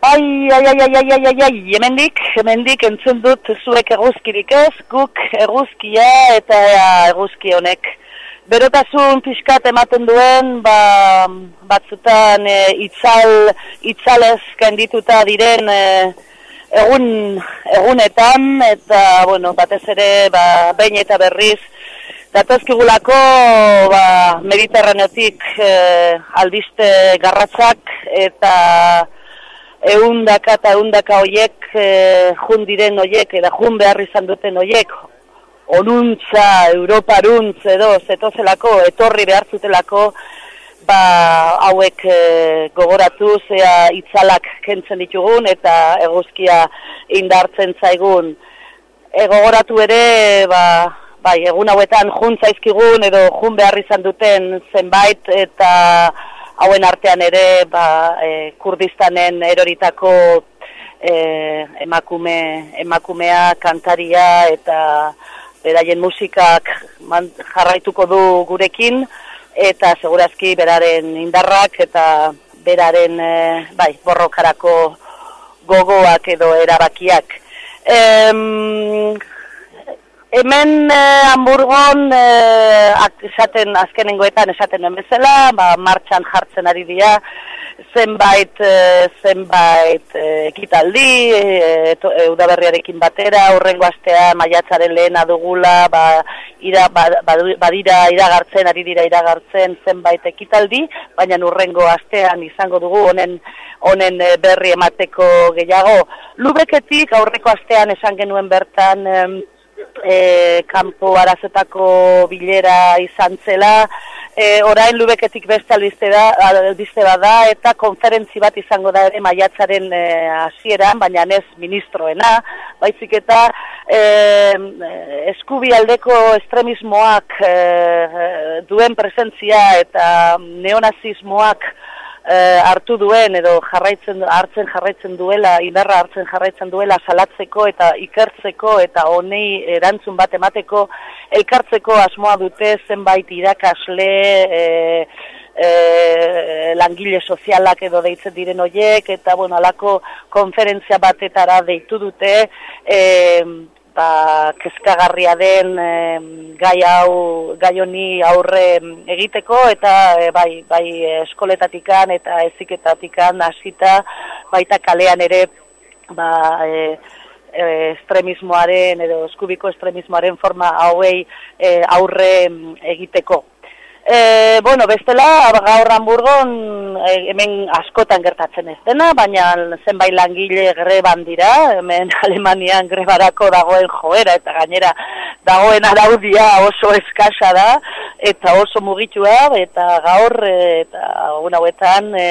Ai, ai, ai, ai, ai, ai, ai, ai, hemendik, hemendik entzun dut zuek eguzkirik ez, guk eguzkia eta eguzki honek. Berotasun pixkat ematen duen, ba, batzutan e, itzal, itzalez kendituta diren e, egun, egunetan, eta, bueno, batez ere, ba, behin eta berriz, datozkigulako, ba, mediterraneotik e, albiste garratzak, eta, eundaka eta eundaka hoiek e, jun diren hoiek, eta jun behar izan duten hoiek, onuntza, europaruntz edo, zetozelako, etorri behar zutelako, ba, hauek e, gogoratu, zea itzalak kentzen ditugun, eta eguzkia indartzen zaigun. E, gogoratu ere, ba, bai, egun hauetan jun zaizkigun, edo jun behar izan duten zenbait, eta hauen artean ere ba, e, kurdistanen eroritako e, emakume, emakumea, kantaria eta beraien musikak jarraituko du gurekin eta segurazki beraren indarrak eta beraren e, bai, borrokarako gogoak edo erabakiak. Em, Hemen eh, Hamburgon eh, esaten azkenengoetan esaten den bezala, ba, martxan jartzen ari dira zenbait eh, zenbait ekitaldi eh, udaberriarekin batera, horrengo astea maiatzaren lehena dugula, ba, ira, ba, badira iragartzen ari dira iragartzen zenbait ekitaldi, baina urrengo astean izango dugu honen honen berri emateko gehiago. Lubeketik aurreko astean esan genuen bertan e, kanpo arazetako bilera izan zela, e, orain lubeketik beste albiste, da, albiste bat da, eta konferentzi bat izango da ere maiatzaren e, hasieran, baina ez ministroena, baizik eta e, eskubi aldeko estremismoak e, duen presentzia eta neonazismoak eh, hartu duen edo jarraitzen hartzen jarraitzen duela indarra hartzen jarraitzen duela salatzeko eta ikertzeko eta honei erantzun bat emateko elkartzeko asmoa dute zenbait irakasle eh, eh, langile sozialak edo deitzen diren hoiek eta bueno alako konferentzia batetara deitu dute eh, ba, kezkagarria den gai hau gai honi aurre egiteko eta e, bai bai eskoletatikan eta eziketatikan hasita baita kalean ere ba e, e, estremismoaren edo eskubiko estremismoaren forma hauei e, aurre egiteko E, bueno, bestela, gaur Hamburgon e, hemen askotan gertatzen ez dena, baina zenbait langile greban dira, hemen Alemanian grebarako dagoen joera eta gainera dagoen araudia oso eskasa da eta oso mugitua eta gaur e, eta una hauetan e,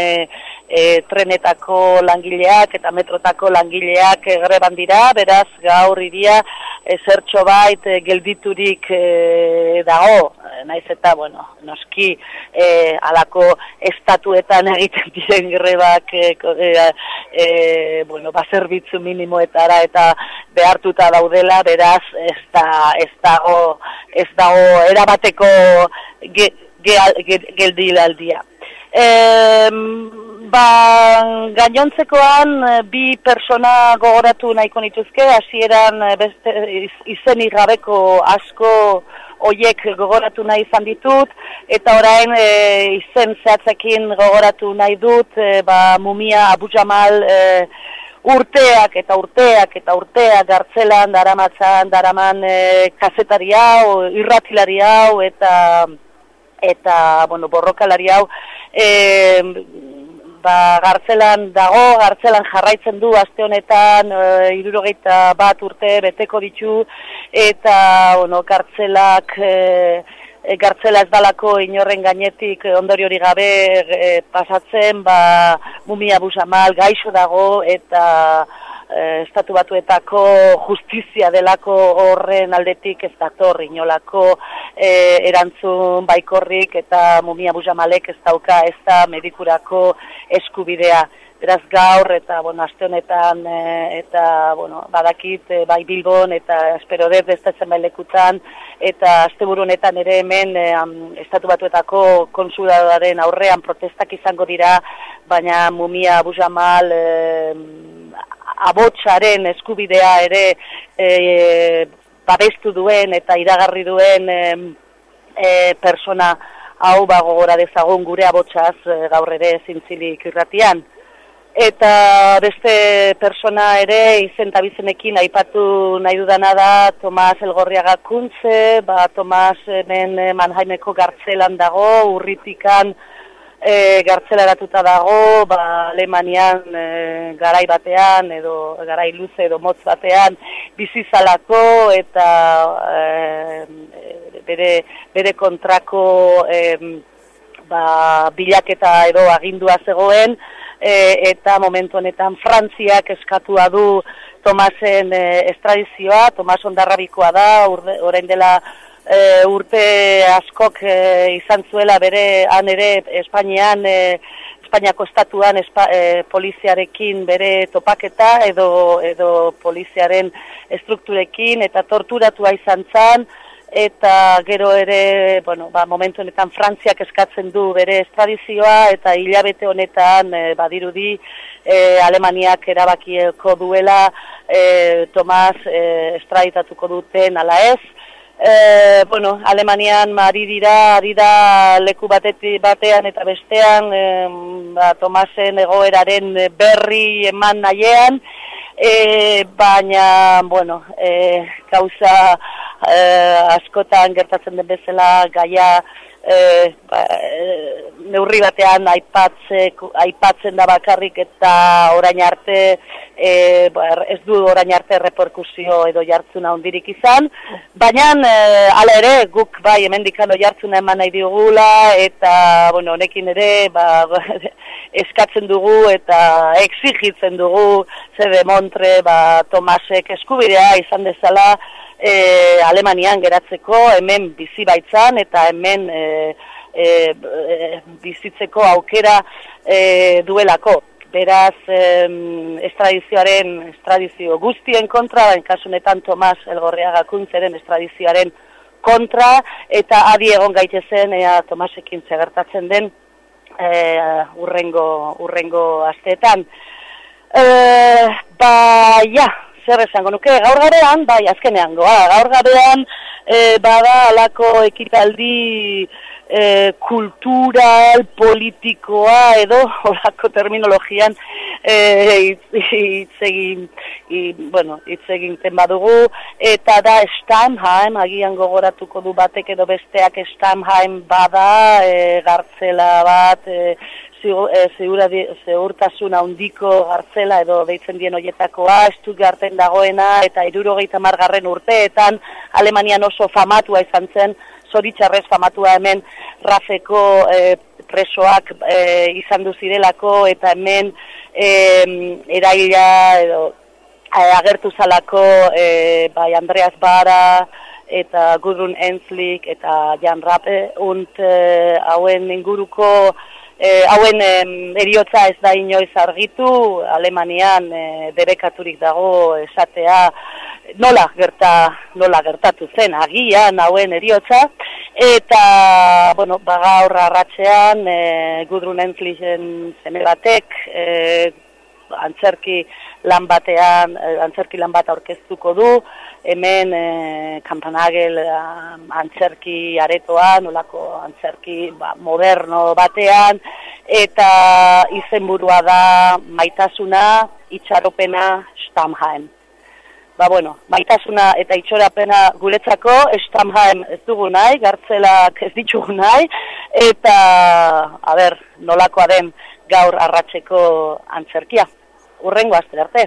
e, trenetako langileak eta metrotako langileak greban dira, beraz gaur iria ezertxo bait e, gelditurik e, dago, naiz eta, bueno, noski e, alako estatuetan egiten diren grebak e, e, e, bueno, bazerbitzu minimoetara eta behartuta daudela, beraz ez, da, ez dago, ez dago erabateko ge, ge, geldilaldia. Ba, gainontzekoan eh, bi persona gogoratu nahiko nituzke, hasieran eh, beste izenik gabeko asko hoiek gogoratu nahi izan ditut, eta orain e, izen zehatzekin gogoratu nahi dut, ba, mumia Abu Jamal urteak eta urteak eta urteak gartzelan, daramatzan, daraman e, kazetari hau, irratilari hau, eta eta, bueno, borrokalari hau, ba, gartzelan dago, gartzelan jarraitzen du aste honetan, e, irurogeita bat urte beteko ditu, eta, bueno, gartzelak, e, e, gartzela ez dalako inorren gainetik ondori hori gabe e, pasatzen, ba, mumia busamal gaixo dago, eta, estatu batuetako justizia delako horren aldetik ez dator inolako e, erantzun baikorrik eta mumia bujamalek ez dauka ez da medikurako eskubidea. Beraz gaur eta bueno, aste honetan e, eta bueno, badakit e, bai Bilbon eta espero dut ez da lekutan eta asteburu honetan ere hemen e, estatu batuetako konsuladaren aurrean protestak izango dira baina mumia Abu Jamal e, abotsaren eskubidea ere e, babestu duen eta iragarri duen e, persona hau bagogora dezagun gure abotsaz e, gaur ere zintzilik irratian. Eta beste persona ere izen aipatu nahi dudana da Tomas Elgorriaga Kuntze, ba, Tomas hemen Manhaimeko gartzelan dago, urritikan e, gartzelaratuta dago, ba, Alemanian e, garai batean edo garai luze edo motz batean bizizalako eta e, bere, bere kontrako e, ba, bilaketa edo agindua zegoen, e, eta momentu honetan Frantziak eskatua du Tomasen e, estradizioa, Tomas ondarrabikoa da, orain dela e, urte askok e, izan zuela bere han ere Espainian e, Espainiako estatuan e, poliziarekin bere topaketa edo, edo poliziaren estrukturekin eta torturatua izan zan, eta gero ere, bueno, ba, momentu honetan Frantziak eskatzen du bere estradizioa eta hilabete honetan e, badirudi e, Alemaniak erabakieko duela e, Tomas e, estraditatuko duten ala ez. E, bueno, Alemanian ari dira, ari da leku batetik batean eta bestean e, ba, Tomasen egoeraren berri eman nahiean, e, baina, bueno, e, gauza eh, askotan gertatzen den bezala gaia eh, ba, eh, neurri batean aipatzen da bakarrik eta orain arte eh, ba, ez du orain arte reperkusio edo jartzuna hondirik izan, baina eh, ala ere guk bai hemendikano jartzuna eman nahi digula eta bueno, honekin ere ba, eskatzen dugu eta exigitzen dugu ze demontre ba, Tomasek eskubidea izan dezala e, Alemanian geratzeko, hemen bizi baitzan eta hemen e, e, e, bizitzeko aukera e, duelako. Beraz, estradizioaren, estradizio guztien kontra, bain kasunetan Tomas Elgorriaga Kuntzeren estradizioaren kontra, eta adi egon gaitezen, ea Tomasekin zegertatzen den, e, urrengo, urrengo asteetan. E, ba, ja, zer esango nuke, gaur garean, bai, azkenean goa, gaur garean, e, bada alako ekitaldi e, kultural, politikoa, edo, olako terminologian, e, itzegin, bueno, itzegin ten badugu, eta da Stamheim, agian gogoratuko du batek edo besteak Stamheim bada, e, gartzela bat, e, zeurtasun e, handiko hartzela edo deitzen dien hoietakoa, estu garten dagoena eta irurogeita margarren urteetan Alemanian oso famatua izan zen, zoritxarrez famatua hemen rafeko e, presoak e, izan duzirelako eta hemen e, eraila edo agertu zalako e, bai Andreas Bara eta Gudrun Enzlik eta Jan Rappe und e, hauen inguruko E, hauen e, eriotza ez da inoiz argitu, Alemanian e, debekaturik dago esatea nola gerta nola gertatu zen agian hauen eriotza eta bueno, baga horra arratzean e, Gudrun Enflichen zeme batek e, antzerki lan batean, e, antzerki lan bat aurkeztuko du, hemen e, kampanagel e, antzerki aretoan, nolako antzerki ba, moderno batean, eta izenburua da maitasuna, itxaropena, Stamheim. Ba bueno, maitasuna eta itxorapena guretzako, Stamheim ez dugu nahi, gartzelak ez ditugu nahi, eta, a ber, nolakoa den gaur arratzeko antzerkia. Urrengo azte arte.